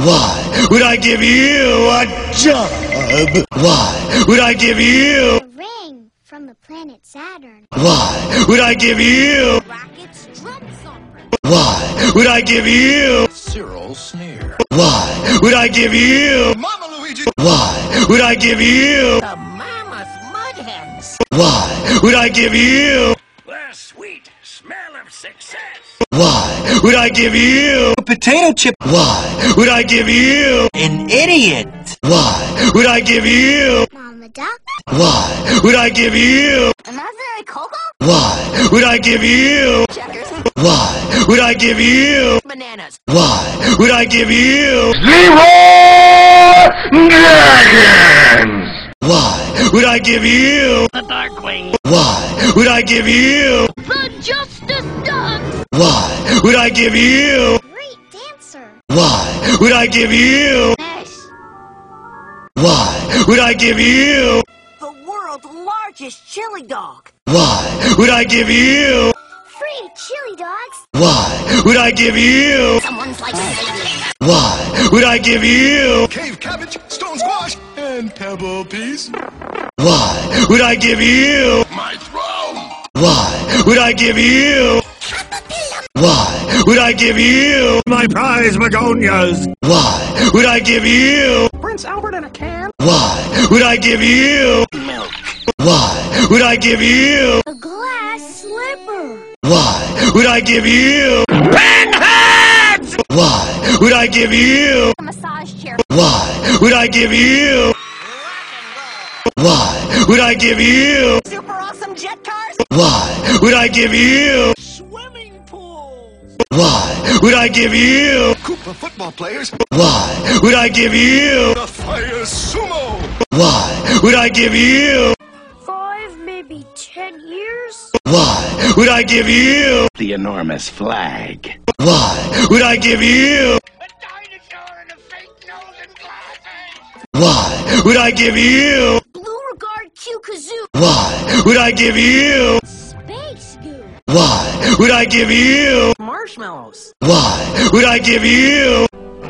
Why would I give you a job? Why would I give you? A ring from the planet Saturn. Why would I give you? Rockets, drum thumper. Why would I give you? Cyril Sneer. Why would I give you? Mama Luigi. Why would I give you? The mammoth mudhens. Why would I give you? The sweet smell of success. Why would I give you? A potato chip. Why would I give you? An idiot. Why would I give you? Mama Duck. Why would I give you? Am I very Coco? Why would I give you? Checkers. Why would I give you? Bananas. Why would I give you? Dragons! Why would I give you? The Darkwing. Why would I give you? The Justice Duck. Why would I give you? Great dancer. Why would I give you? Nurse. Why would I give you? The world's largest chili dog. Why would I give you? Free chili dogs. Why would I give you? Someone's like Why would I give you? Cave cabbage, stone squash, and pebble peas. Why would I give you? My throne. Why would I give you? Why would I give you? My prize begonias. Why would I give you? Prince Albert in a can. Why would I give you? Milk. Why would I give you? A glass slipper. Why would I give you? Pinheads! Why would I give you? A massage chair. Why would I give you? Why would I give you? Super awesome jet cars. Why would I give you? Swimming pools. Why would I give you? Koopa football players. Why would I give you? The fire sumo. Why would I give you? Five, maybe ten years. Why would I give you? The enormous flag. Why would I give you? A dinosaur and a fake nose and glasses. Why would I give you? Would I give you? Space goo. Why would I give you? Marshmallows. Why would I give you?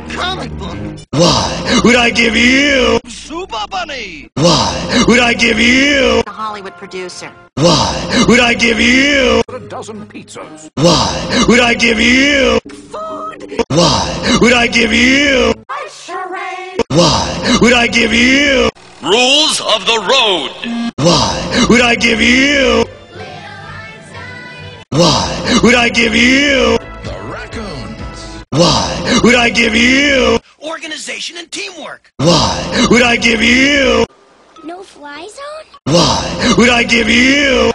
Comic book. Why would I give you? Super bunny. Why would I give you? A Hollywood producer. Why would I give you? A dozen pizzas. Why would I give you? Food. Why would I give you? A charade. Why would I give you? Rules of the road. Why would I give you? Why would I give you? The raccoons. Why would I give you? Organization and teamwork. Why would I give you? No fly zone. Why would I give you?